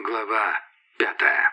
Глава пятая.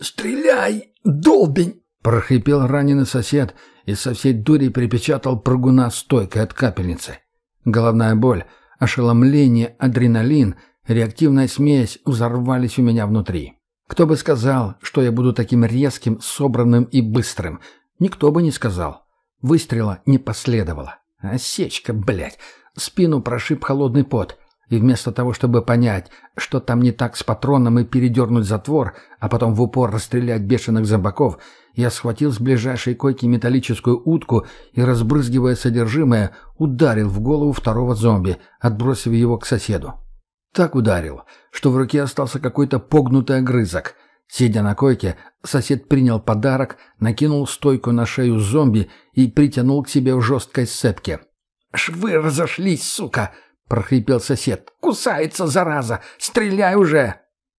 «Стреляй, долбень!» — прохрипел раненый сосед и со всей дури припечатал прыгуна стойкой от капельницы. Головная боль, ошеломление, адреналин, реактивная смесь взорвались у меня внутри. Кто бы сказал, что я буду таким резким, собранным и быстрым? Никто бы не сказал. Выстрела не последовало. Осечка, блядь. Спину прошиб холодный пот. И вместо того, чтобы понять, что там не так с патроном и передернуть затвор, а потом в упор расстрелять бешеных зомбаков, я схватил с ближайшей койки металлическую утку и, разбрызгивая содержимое, ударил в голову второго зомби, отбросив его к соседу. Так ударил, что в руке остался какой-то погнутый огрызок. Сидя на койке, сосед принял подарок, накинул стойку на шею зомби и притянул к себе в жесткой сцепке. «Швы разошлись, сука!» — прохрипел сосед. «Кусается, зараза! Стреляй уже!»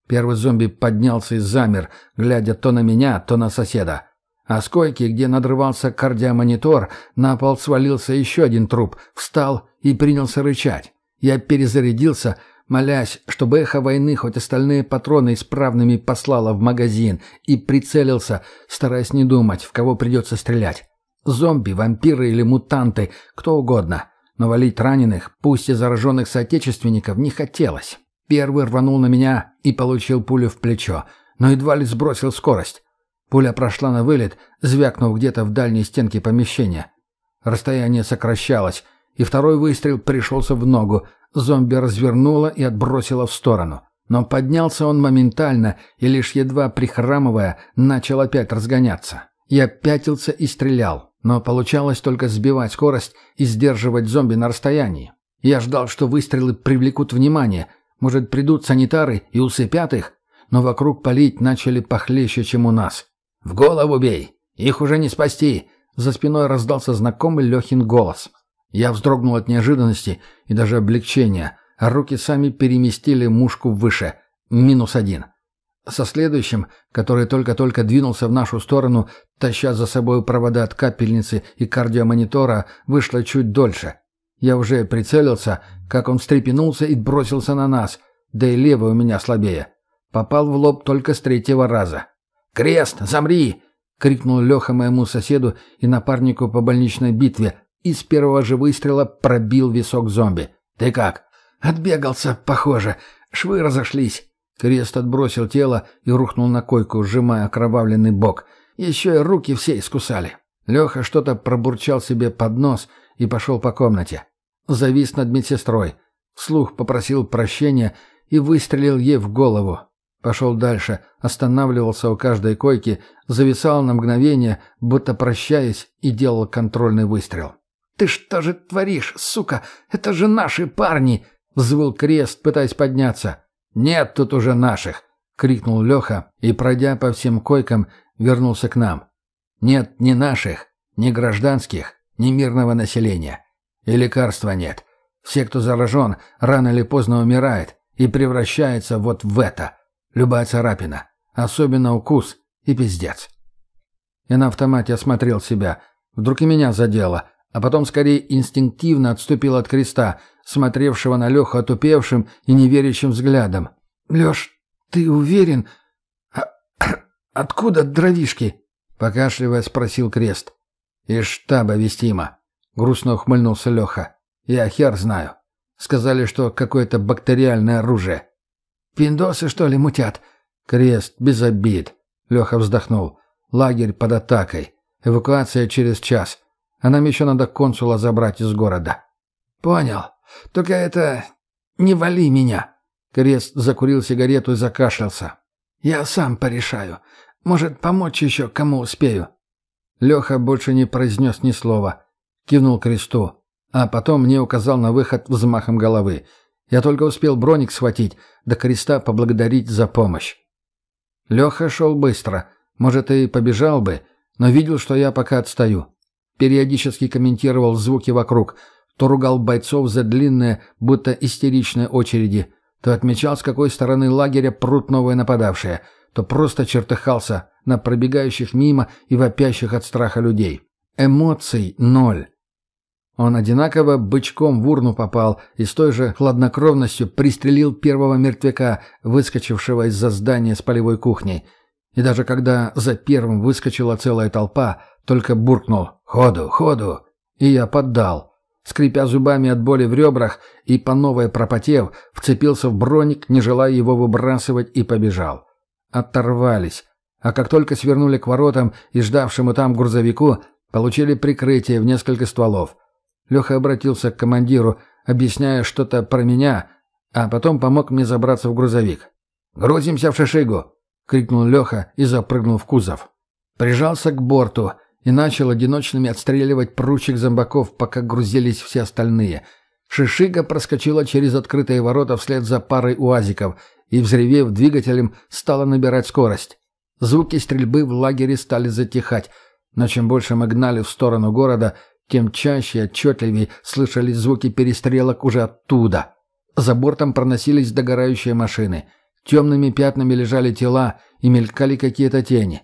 Первый зомби поднялся и замер, глядя то на меня, то на соседа. А с койки, где надрывался кардиомонитор, на пол свалился еще один труп, встал и принялся рычать. Я перезарядился, молясь, чтобы эхо войны хоть остальные патроны исправными послало в магазин, и прицелился, стараясь не думать, в кого придется стрелять. Зомби, вампиры или мутанты, кто угодно. Но валить раненых, пусть и зараженных соотечественников, не хотелось. Первый рванул на меня и получил пулю в плечо, но едва ли сбросил скорость. Пуля прошла на вылет, звякнув где-то в дальней стенке помещения. Расстояние сокращалось, и второй выстрел пришелся в ногу. Зомби развернуло и отбросило в сторону. Но поднялся он моментально и, лишь едва прихрамывая, начал опять разгоняться. Я пятился и стрелял. Но получалось только сбивать скорость и сдерживать зомби на расстоянии. Я ждал, что выстрелы привлекут внимание. Может, придут санитары и усыпят их? Но вокруг палить начали похлеще, чем у нас. «В голову бей! Их уже не спасти!» За спиной раздался знакомый Лехин голос. Я вздрогнул от неожиданности и даже облегчения, а руки сами переместили мушку выше. Минус один. Со следующим, который только-только двинулся в нашу сторону, таща за собой провода от капельницы и кардиомонитора, вышло чуть дольше. Я уже прицелился, как он встрепенулся и бросился на нас, да и левый у меня слабее. Попал в лоб только с третьего раза. «Крест, замри!» — крикнул Леха моему соседу и напарнику по больничной битве, и с первого же выстрела пробил висок зомби. «Ты как?» «Отбегался, похоже. Швы разошлись». Крест отбросил тело и рухнул на койку, сжимая окровавленный бок. Еще и руки все искусали. Леха что-то пробурчал себе под нос и пошел по комнате. Завис над медсестрой. Вслух попросил прощения и выстрелил ей в голову. Пошел дальше, останавливался у каждой койки, зависал на мгновение, будто прощаясь, и делал контрольный выстрел. «Ты что же творишь, сука? Это же наши парни!» — взвыл крест, пытаясь подняться. «Нет тут уже наших!» — крикнул Леха и, пройдя по всем койкам, вернулся к нам. «Нет ни наших, ни гражданских, ни мирного населения. И лекарства нет. Все, кто заражен, рано или поздно умирает и превращается вот в это. Любая царапина, особенно укус и пиздец». Я на автомате осмотрел себя. Вдруг и меня задело, а потом скорее инстинктивно отступил от креста, смотревшего на Леху отупевшим и неверящим взглядом. «Леш, ты уверен? А, откуда дровишки?» Покашливая спросил Крест. «Из штаба вестимо», — грустно ухмыльнулся Леха. «Я хер знаю. Сказали, что какое-то бактериальное оружие». «Пиндосы, что ли, мутят?» «Крест, без обид», — Леха вздохнул. «Лагерь под атакой. Эвакуация через час. А нам еще надо консула забрать из города». «Понял. Только это... не вали меня!» Крест закурил сигарету и закашлялся. «Я сам порешаю. Может, помочь еще кому успею?» Леха больше не произнес ни слова. Кивнул кресту. А потом мне указал на выход взмахом головы. Я только успел броник схватить, до креста поблагодарить за помощь. Леха шел быстро. Может, и побежал бы, но видел, что я пока отстаю. Периодически комментировал звуки вокруг — то ругал бойцов за длинные, будто истеричные очереди, то отмечал, с какой стороны лагеря прут новые нападавшие, то просто чертыхался на пробегающих мимо и вопящих от страха людей. Эмоций ноль. Он одинаково бычком в урну попал и с той же хладнокровностью пристрелил первого мертвяка, выскочившего из-за здания с полевой кухней. И даже когда за первым выскочила целая толпа, только буркнул «Ходу, ходу!» И я поддал. Скрипя зубами от боли в ребрах и по новой пропотев, вцепился в броник, не желая его выбрасывать, и побежал. Оторвались. А как только свернули к воротам и ждавшему там грузовику, получили прикрытие в несколько стволов. Леха обратился к командиру, объясняя что-то про меня, а потом помог мне забраться в грузовик. «Грузимся в шишигу!» — крикнул Леха и запрыгнул в кузов. Прижался к борту и начал одиночными отстреливать пручек зомбаков, пока грузились все остальные. Шишига проскочила через открытые ворота вслед за парой уазиков и, взревев двигателем, стала набирать скорость. Звуки стрельбы в лагере стали затихать, но чем больше мы гнали в сторону города, тем чаще и отчетливее слышались звуки перестрелок уже оттуда. За бортом проносились догорающие машины. Темными пятнами лежали тела и мелькали какие-то тени.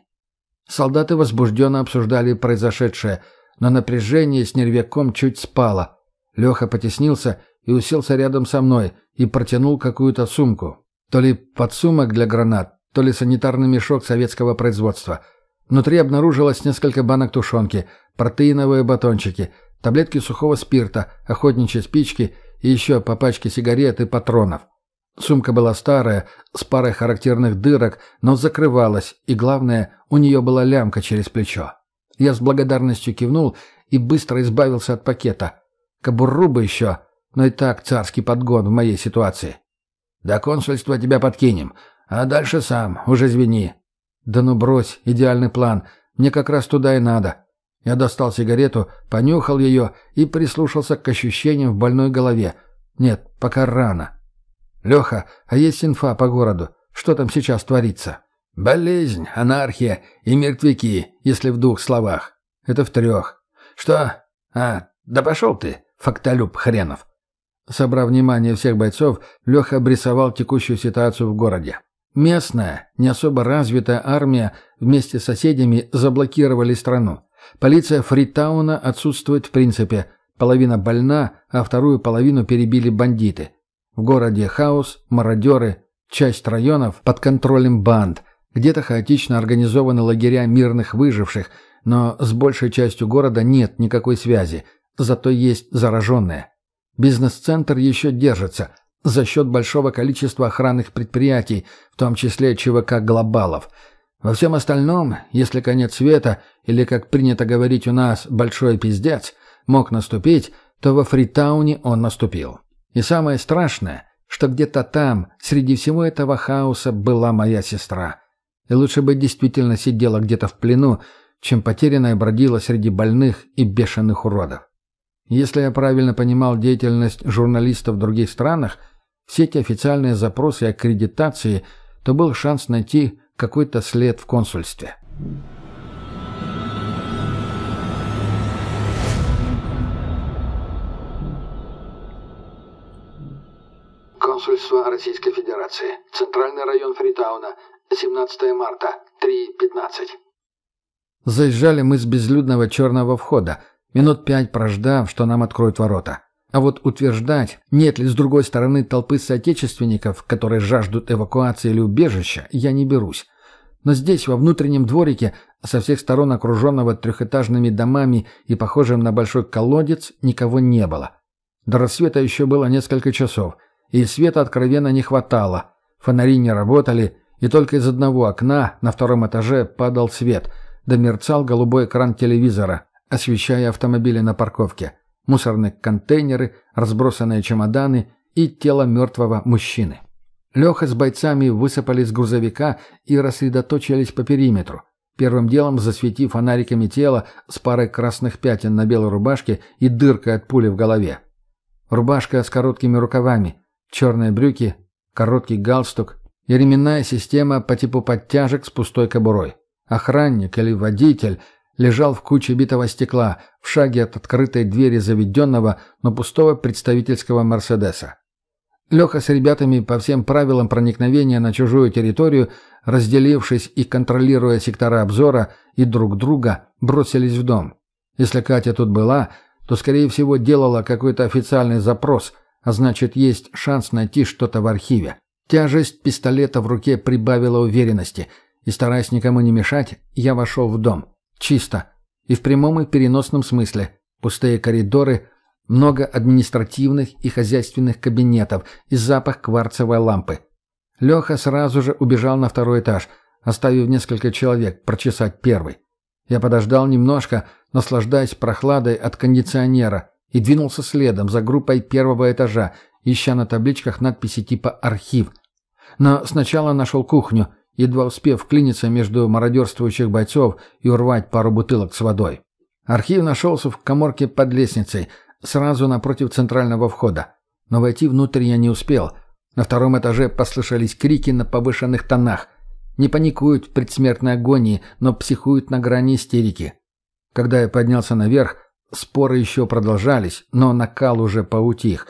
Солдаты возбужденно обсуждали произошедшее, но напряжение с нервяком чуть спало. Леха потеснился и уселся рядом со мной и протянул какую-то сумку. То ли подсумок для гранат, то ли санитарный мешок советского производства – Внутри обнаружилось несколько банок тушенки, протеиновые батончики, таблетки сухого спирта, охотничьи спички и еще по пачке сигарет и патронов. Сумка была старая, с парой характерных дырок, но закрывалась, и, главное, у нее была лямка через плечо. Я с благодарностью кивнул и быстро избавился от пакета. Кобуру бы еще, но и так царский подгон в моей ситуации. «До консульства тебя подкинем, а дальше сам, уже извини», «Да ну брось, идеальный план. Мне как раз туда и надо». Я достал сигарету, понюхал ее и прислушался к ощущениям в больной голове. Нет, пока рано. «Леха, а есть инфа по городу? Что там сейчас творится?» «Болезнь, анархия и мертвяки, если в двух словах. Это в трех. Что? А, да пошел ты, фактолюб хренов!» Собрав внимание всех бойцов, Леха обрисовал текущую ситуацию в городе. Местная, не особо развитая армия вместе с соседями заблокировали страну. Полиция Фритауна отсутствует в принципе. Половина больна, а вторую половину перебили бандиты. В городе хаос, мародеры, часть районов под контролем банд. Где-то хаотично организованы лагеря мирных выживших, но с большей частью города нет никакой связи, зато есть зараженные. Бизнес-центр еще держится – за счет большого количества охранных предприятий, в том числе ЧВК «Глобалов». Во всем остальном, если конец света, или, как принято говорить у нас, большой пиздец, мог наступить, то во Фритауне он наступил. И самое страшное, что где-то там, среди всего этого хаоса, была моя сестра. И лучше бы действительно сидела где-то в плену, чем потерянная бродила среди больных и бешеных уродов. Если я правильно понимал деятельность журналистов в других странах – все эти официальные запросы и аккредитации, то был шанс найти какой-то след в консульстве. Консульство Российской Федерации. Центральный район Фритауна. 17 марта. 3.15. Заезжали мы с безлюдного черного входа, минут пять прождав, что нам откроют ворота. А вот утверждать, нет ли с другой стороны толпы соотечественников, которые жаждут эвакуации или убежища, я не берусь. Но здесь, во внутреннем дворике, со всех сторон окруженного трехэтажными домами и похожим на большой колодец, никого не было. До рассвета еще было несколько часов, и света откровенно не хватало. Фонари не работали, и только из одного окна на втором этаже падал свет, да мерцал голубой экран телевизора, освещая автомобили на парковке мусорные контейнеры, разбросанные чемоданы и тело мертвого мужчины. Леха с бойцами высыпали с грузовика и рассредоточились по периметру, первым делом засветив фонариками тело с парой красных пятен на белой рубашке и дыркой от пули в голове. Рубашка с короткими рукавами, черные брюки, короткий галстук и ременная система по типу подтяжек с пустой кобурой. Охранник или водитель – лежал в куче битого стекла, в шаге от открытой двери заведенного, но пустого представительского «Мерседеса». Леха с ребятами по всем правилам проникновения на чужую территорию, разделившись и контролируя сектора обзора и друг друга, бросились в дом. Если Катя тут была, то, скорее всего, делала какой-то официальный запрос, а значит, есть шанс найти что-то в архиве. Тяжесть пистолета в руке прибавила уверенности, и, стараясь никому не мешать, я вошел в дом. Чисто. И в прямом и переносном смысле. Пустые коридоры, много административных и хозяйственных кабинетов и запах кварцевой лампы. Леха сразу же убежал на второй этаж, оставив несколько человек прочесать первый. Я подождал немножко, наслаждаясь прохладой от кондиционера, и двинулся следом за группой первого этажа, ища на табличках надписи типа «Архив». Но сначала нашел кухню, едва успев вклиниться между мародерствующих бойцов и урвать пару бутылок с водой. Архив нашелся в коморке под лестницей, сразу напротив центрального входа. Но войти внутрь я не успел. На втором этаже послышались крики на повышенных тонах. Не паникуют в предсмертной агонии, но психуют на грани истерики. Когда я поднялся наверх, споры еще продолжались, но накал уже поутих.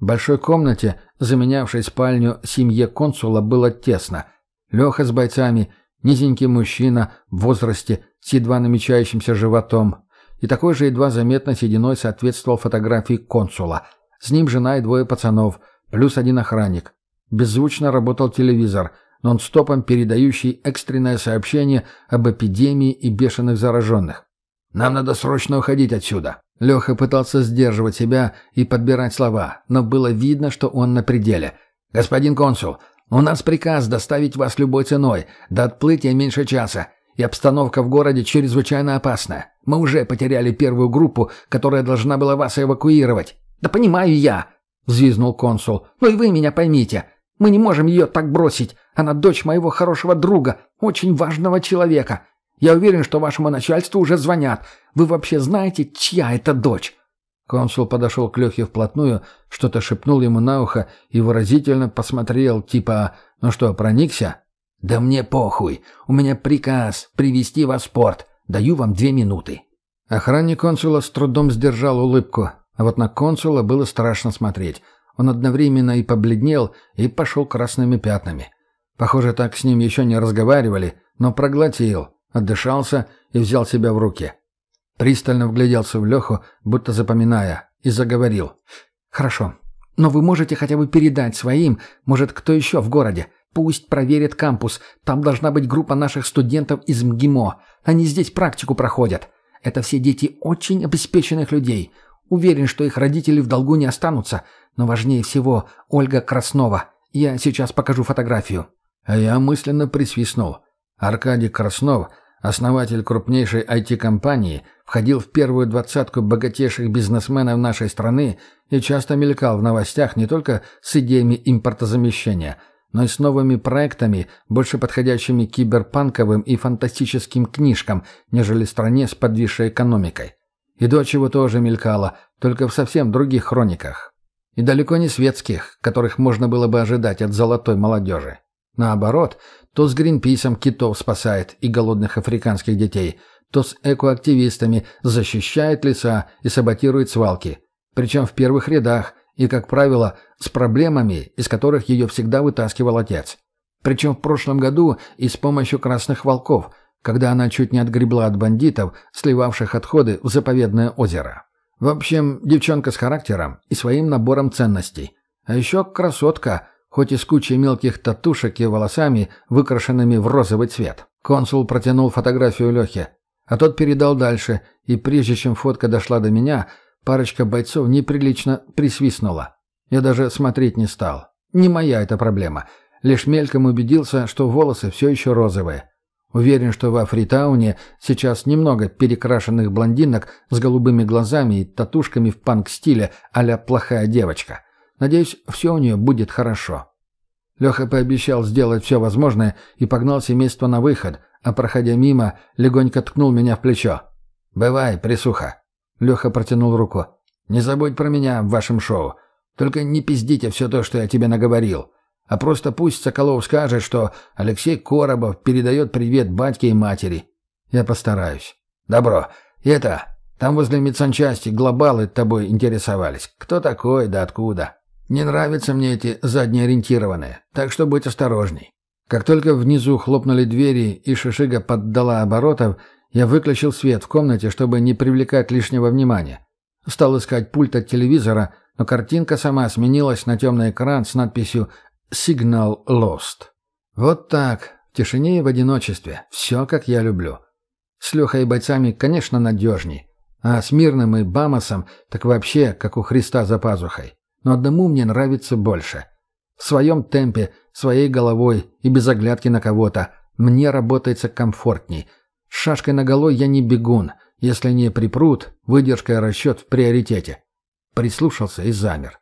В большой комнате, заменявшей спальню семье консула, было тесно. Леха с бойцами, низенький мужчина в возрасте с едва намечающимся животом, и такой же едва заметно сединой соответствовал фотографии консула. С ним жена и двое пацанов, плюс один охранник. Беззвучно работал телевизор, нон-стопом передающий экстренное сообщение об эпидемии и бешеных зараженных. «Нам надо срочно уходить отсюда!» Леха пытался сдерживать себя и подбирать слова, но было видно, что он на пределе. «Господин консул, у нас приказ доставить вас любой ценой, до отплытия меньше часа и обстановка в городе чрезвычайно опасна. Мы уже потеряли первую группу, которая должна была вас эвакуировать». «Да понимаю я», — взвизнул консул. «Но и вы меня поймите. Мы не можем ее так бросить. Она дочь моего хорошего друга, очень важного человека. Я уверен, что вашему начальству уже звонят. Вы вообще знаете, чья это дочь?» Консул подошел к Лехе вплотную, что-то шепнул ему на ухо и выразительно посмотрел, типа «Ну что, проникся?» «Да мне похуй. У меня приказ привести вас в порт. Даю вам две минуты». Охранник консула с трудом сдержал улыбку, а вот на консула было страшно смотреть. Он одновременно и побледнел, и пошел красными пятнами. Похоже, так с ним еще не разговаривали, но проглотил, отдышался и взял себя в руки. Пристально вгляделся в Леху, будто запоминая, и заговорил. «Хорошо, но вы можете хотя бы передать своим, может, кто еще в городе. Пусть проверят кампус. Там должна быть группа наших студентов из МГИМО. Они здесь практику проходят. Это все дети очень обеспеченных людей. Уверен, что их родители в долгу не останутся. Но важнее всего Ольга Краснова. Я сейчас покажу фотографию». А я мысленно присвистнул. Аркадий Краснов, основатель крупнейшей IT-компании, входил в первую двадцатку богатейших бизнесменов нашей страны и часто мелькал в новостях не только с идеями импортозамещения – но и с новыми проектами, больше подходящими киберпанковым и фантастическим книжкам, нежели стране с подвисшей экономикой. И дочь его тоже мелькала, только в совсем других хрониках. И далеко не светских, которых можно было бы ожидать от золотой молодежи. Наоборот, то с Гринписом китов спасает и голодных африканских детей, то с экоактивистами защищает леса и саботирует свалки. Причем в первых рядах – и, как правило, с проблемами, из которых ее всегда вытаскивал отец. Причем в прошлом году и с помощью красных волков, когда она чуть не отгребла от бандитов, сливавших отходы в заповедное озеро. В общем, девчонка с характером и своим набором ценностей. А еще красотка, хоть и с кучей мелких татушек и волосами, выкрашенными в розовый цвет. Консул протянул фотографию Лехе, а тот передал дальше, и прежде чем фотка дошла до меня – Парочка бойцов неприлично присвистнула. Я даже смотреть не стал. Не моя эта проблема. Лишь мельком убедился, что волосы все еще розовые. Уверен, что во Фритауне сейчас немного перекрашенных блондинок с голубыми глазами и татушками в панк-стиле а «плохая девочка». Надеюсь, все у нее будет хорошо. Леха пообещал сделать все возможное и погнал семейство на выход, а, проходя мимо, легонько ткнул меня в плечо. «Бывай, присуха». Леха протянул руку. «Не забудь про меня в вашем шоу. Только не пиздите все то, что я тебе наговорил. А просто пусть Соколов скажет, что Алексей Коробов передает привет батьке и матери. Я постараюсь. Добро. И это, там возле медсанчасти глобалы тобой интересовались. Кто такой, да откуда? Не нравятся мне эти заднеориентированные, так что будь осторожней». Как только внизу хлопнули двери и Шишига поддала оборотов, я выключил свет в комнате, чтобы не привлекать лишнего внимания. Стал искать пульт от телевизора, но картинка сама сменилась на темный экран с надписью «Signal Lost». Вот так, в тишине и в одиночестве. Все, как я люблю. С Лехой и бойцами, конечно, надежней. А с Мирным и Бамосом так вообще, как у Христа за пазухой. Но одному мне нравится больше. В своем темпе, своей головой и без оглядки на кого-то мне работается комфортней. С шашкой наголо я не бегун. Если не припрут, выдержка и расчет в приоритете. Прислушался и замер.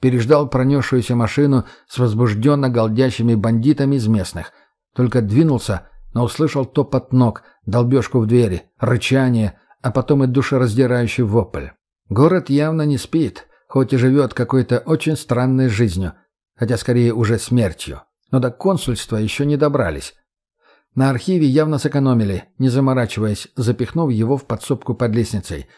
Переждал пронесшуюся машину с возбужденно голдящими бандитами из местных. Только двинулся, но услышал топот ног, долбежку в двери, рычание, а потом и душераздирающий вопль. Город явно не спит, хоть и живет какой-то очень странной жизнью, хотя скорее уже смертью. Но до консульства еще не добрались. На архиве явно сэкономили, не заморачиваясь, запихнув его в подсобку под лестницей.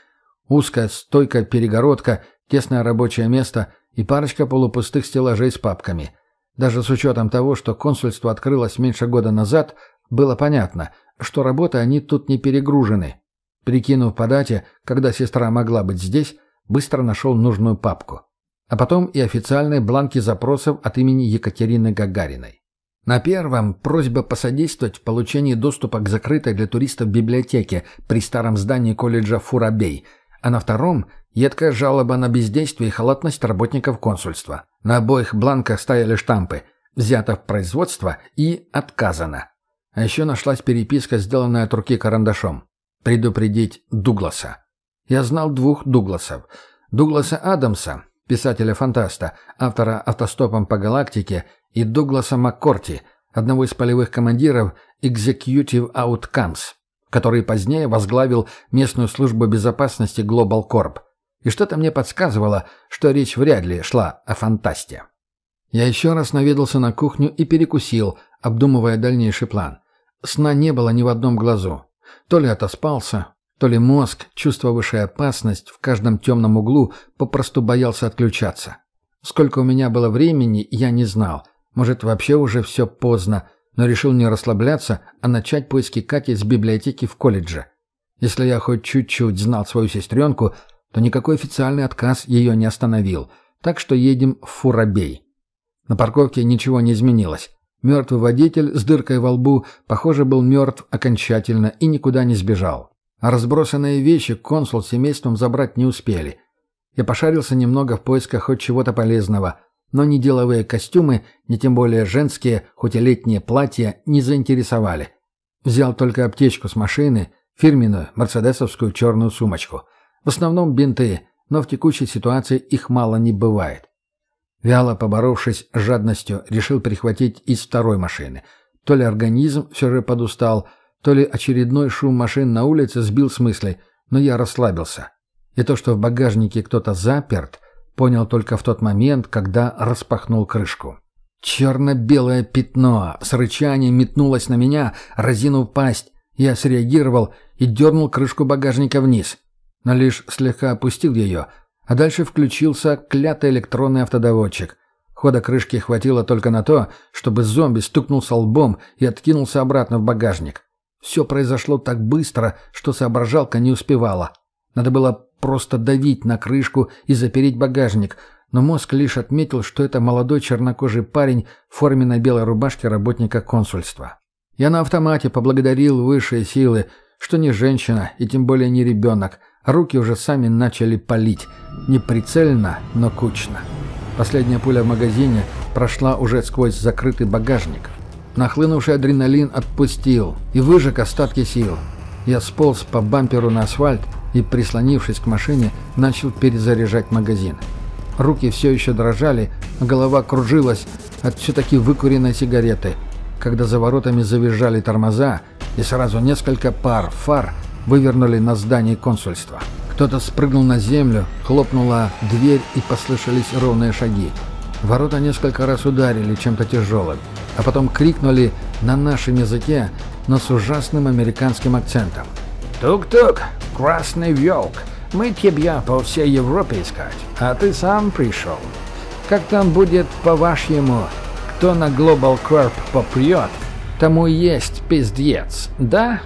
Узкая стойкая перегородка, тесное рабочее место и парочка полупустых стеллажей с папками. Даже с учетом того, что консульство открылось меньше года назад, было понятно, что работы они тут не перегружены. Прикинув по дате, когда сестра могла быть здесь, быстро нашел нужную папку. А потом и официальные бланки запросов от имени Екатерины Гагариной. На первом – просьба посодействовать в получении доступа к закрытой для туристов библиотеке при старом здании колледжа Фурабей, а на втором – едкая жалоба на бездействие и халатность работников консульства. На обоих бланках стояли штампы «Взято в производство» и «Отказано». А еще нашлась переписка, сделанная от руки карандашом. «Предупредить Дугласа». Я знал двух Дугласов. Дугласа Адамса, писателя-фантаста, автора «Автостопом по галактике», и Дугласа Маккорти, одного из полевых командиров Executive Outcomes, который позднее возглавил местную службу безопасности Global Corp. И что-то мне подсказывало, что речь вряд ли шла о фантасте. Я еще раз наведался на кухню и перекусил, обдумывая дальнейший план. Сна не было ни в одном глазу. То ли отоспался, то ли мозг, чувствовавший опасность в каждом темном углу, попросту боялся отключаться. Сколько у меня было времени, я не знал. Может, вообще уже все поздно, но решил не расслабляться, а начать поиски Кати с библиотеки в колледже. Если я хоть чуть-чуть знал свою сестренку, то никакой официальный отказ ее не остановил. Так что едем в Фурабей. На парковке ничего не изменилось. Мертвый водитель с дыркой во лбу, похоже, был мертв окончательно и никуда не сбежал. А разбросанные вещи консул с семейством забрать не успели. Я пошарился немного в поисках хоть чего-то полезного – но ни деловые костюмы, ни тем более женские, хоть и летние платья, не заинтересовали. Взял только аптечку с машины, фирменную, мерседесовскую черную сумочку. В основном бинты, но в текущей ситуации их мало не бывает. Вяло поборовшись с жадностью, решил прихватить из второй машины. То ли организм все же подустал, то ли очередной шум машин на улице сбил с мысли, но я расслабился. И то, что в багажнике кто-то заперт, Понял только в тот момент, когда распахнул крышку. Черно-белое пятно с рычанием метнулось на меня, разинув пасть. Я среагировал и дернул крышку багажника вниз. Но лишь слегка опустил ее, а дальше включился клятый электронный автодоводчик. Хода крышки хватило только на то, чтобы зомби стукнулся лбом и откинулся обратно в багажник. Все произошло так быстро, что соображалка не успевала. Надо было просто давить на крышку и запереть багажник, но мозг лишь отметил, что это молодой чернокожий парень в форменной белой рубашке работника консульства. Я на автомате поблагодарил высшие силы, что не женщина и тем более не ребенок, руки уже сами начали палить. Не прицельно, но кучно. Последняя пуля в магазине прошла уже сквозь закрытый багажник. Нахлынувший адреналин отпустил и выжег остатки сил. Я сполз по бамперу на асфальт и, прислонившись к машине, начал перезаряжать магазин. Руки все еще дрожали, а голова кружилась от все-таки выкуренной сигареты, когда за воротами завизжали тормоза, и сразу несколько пар фар вывернули на здание консульства. Кто-то спрыгнул на землю, хлопнула дверь и послышались ровные шаги. Ворота несколько раз ударили чем-то тяжелым, а потом крикнули на нашем языке, но с ужасным американским акцентом. «Тук-тук! Красный Вьолк! Мы тебя по всей Европе искать, а ты сам пришел. Как там будет по-вашему? Кто на Global Corp попрет, тому есть пиздец, да?»